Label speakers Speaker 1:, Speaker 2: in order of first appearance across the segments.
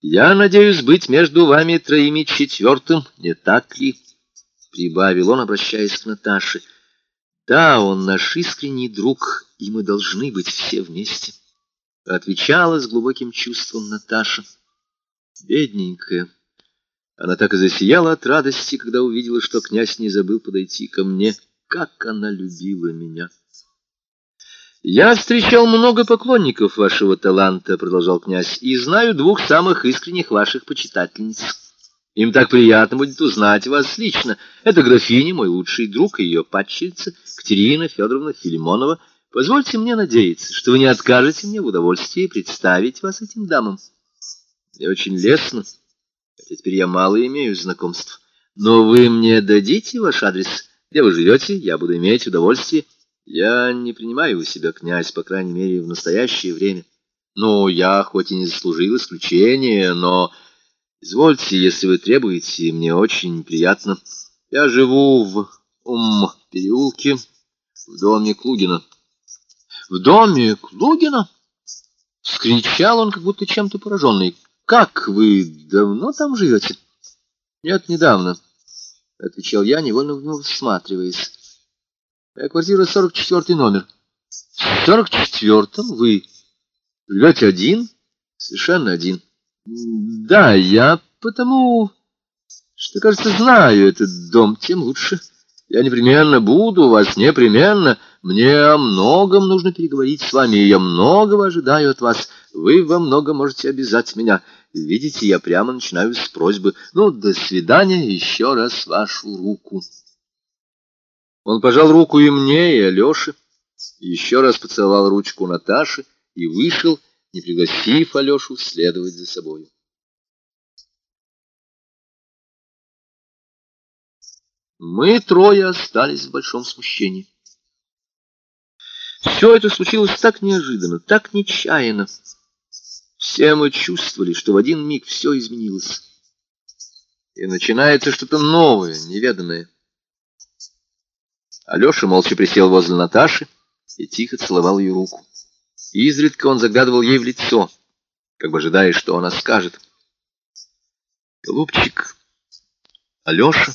Speaker 1: Я надеюсь быть между вами троими четвертым, не так ли? Прибавил он, обращаясь к Наташе. Да, он наш искренний друг, и мы должны быть все вместе. Отвечала с глубоким чувством Наташа. Бедненькая. Она так и засияла от радости, когда увидела, что князь не забыл подойти ко мне. Как она любила меня! «Я встречал много поклонников вашего таланта», — продолжал князь, «и знаю двух самых искренних ваших почитательниц. Им так приятно будет узнать вас лично. Это графиня, мой лучший друг, и ее падчерица, Катерина Федоровна Филимонова. Позвольте мне надеяться, что вы не откажете мне в удовольствии представить вас этим дамам. Мне очень лестно, хотя теперь я мало имею знакомств. Но вы мне дадите ваш адрес, где вы живете, я буду иметь удовольствие». Я не принимаю у себя князь, по крайней мере, в настоящее время. Ну, я хоть и не заслужил исключения, но... Извольте, если вы требуете, мне очень приятно. Я живу в ум переулке, в доме Клугина. В доме Клугина? Скричал он, как будто чем-то пораженный. Как вы давно там живете? Нет, недавно, — отвечал я, невольно в него всматриваясь. Моя квартира 44 номер. В 44-м вы живете один? Совершенно один. Да, я потому, что, кажется, знаю этот дом, тем лучше. Я непременно буду у вас, непременно. Мне о многом нужно переговорить с вами, и я многого ожидаю от вас. Вы во многом можете обязать меня. Видите, я прямо начинаю с просьбы. Ну, до свидания, еще раз вашу руку. Он пожал руку и мне, и Алёше, еще раз поцеловал ручку Наташи и вышел, не пригласив Алёшу следовать за собою. Мы трое остались в большом смущении. Все это случилось так неожиданно, так нечаянно. Все мы чувствовали, что в один миг все изменилось. И начинается что-то новое, неведанное. Алеша молча присел возле Наташи и тихо целовал ее руку. Изредка он заглядывал ей в лицо, как бы ожидая, что она скажет. «Голубчик, Алеша,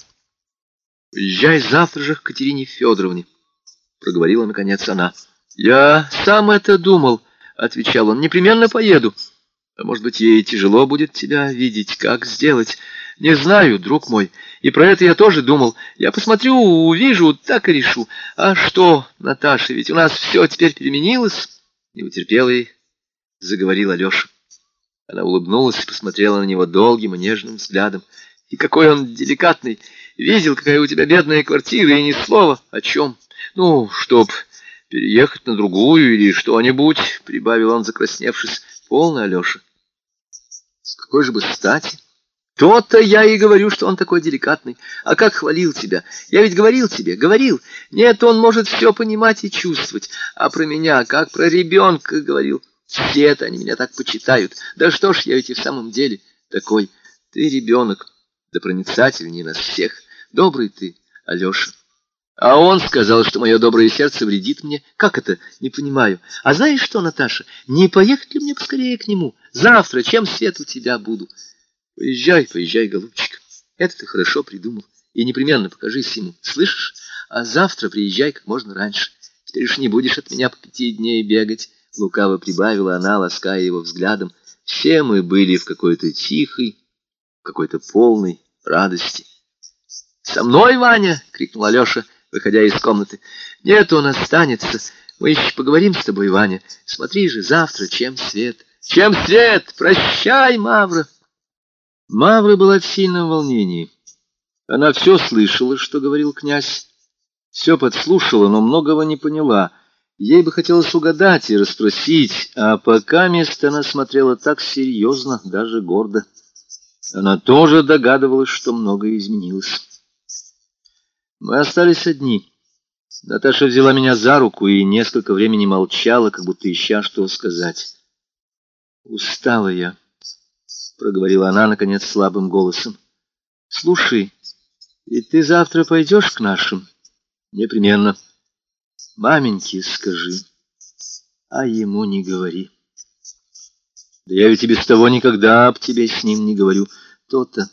Speaker 1: уезжай завтра же к Катерине Федоровне», — проговорила наконец она. «Я сам это думал», — отвечал он, — «непременно поеду. А может быть, ей тяжело будет тебя видеть, как сделать?» Не знаю, друг мой, и про это я тоже думал. Я посмотрю, увижу, так и решу. А что, Наташа, ведь у нас все теперь переменилось? Не утерпела ей, заговорил Алеша. Она улыбнулась и посмотрела на него долгим и нежным взглядом. И какой он деликатный. Видел, какая у тебя бедная квартира, и ни слова о чем. Ну, чтоб переехать на другую или что-нибудь, прибавил он, закрасневшись. Полно, Алеша. С какой же бы стати? То-то я и говорю, что он такой деликатный. А как хвалил тебя? Я ведь говорил тебе, говорил. Нет, он может все понимать и чувствовать. А про меня, как про ребенка, говорил. Все это они меня так почитают. Да что ж, я ведь и в самом деле такой. Ты ребенок, да проницательнее нас всех. Добрый ты, Алеша. А он сказал, что мое доброе сердце вредит мне. Как это? Не понимаю. А знаешь что, Наташа, не поехать ли мне поскорее к нему? Завтра, чем свет у тебя буду? Поезжай, поезжай, голубчик. Это ты хорошо придумал. И непременно покажись ему. Слышишь? А завтра приезжай как можно раньше. Теперь уж не будешь от меня по пяти дней бегать. Лукаво прибавила она, лаская его взглядом. Все мы были в какой-то тихой, какой-то полной радости. «Со мной, Ваня!» — крикнул Алеша, выходя из комнаты. «Нет, он останется. Мы еще поговорим с тобой, Ваня. Смотри же, завтра чем свет?» «Чем свет? Прощай, Мавра!» Мавра была в сильном волнении. Она все слышала, что говорил князь, все подслушала, но многого не поняла. Ей бы хотелось угадать и расспросить, а пока место она смотрела так серьезно, даже гордо. Она тоже догадывалась, что многое изменилось. Мы остались одни. Наташа взяла меня за руку и несколько времени молчала, как будто ища что сказать. Устала я. — проговорила она, наконец, слабым голосом. — Слушай, и ты завтра пойдешь к нашим? — Непременно. — Маменьке скажи, а ему не говори. Да я ведь и без того никогда об тебе с ним не говорю. То-то.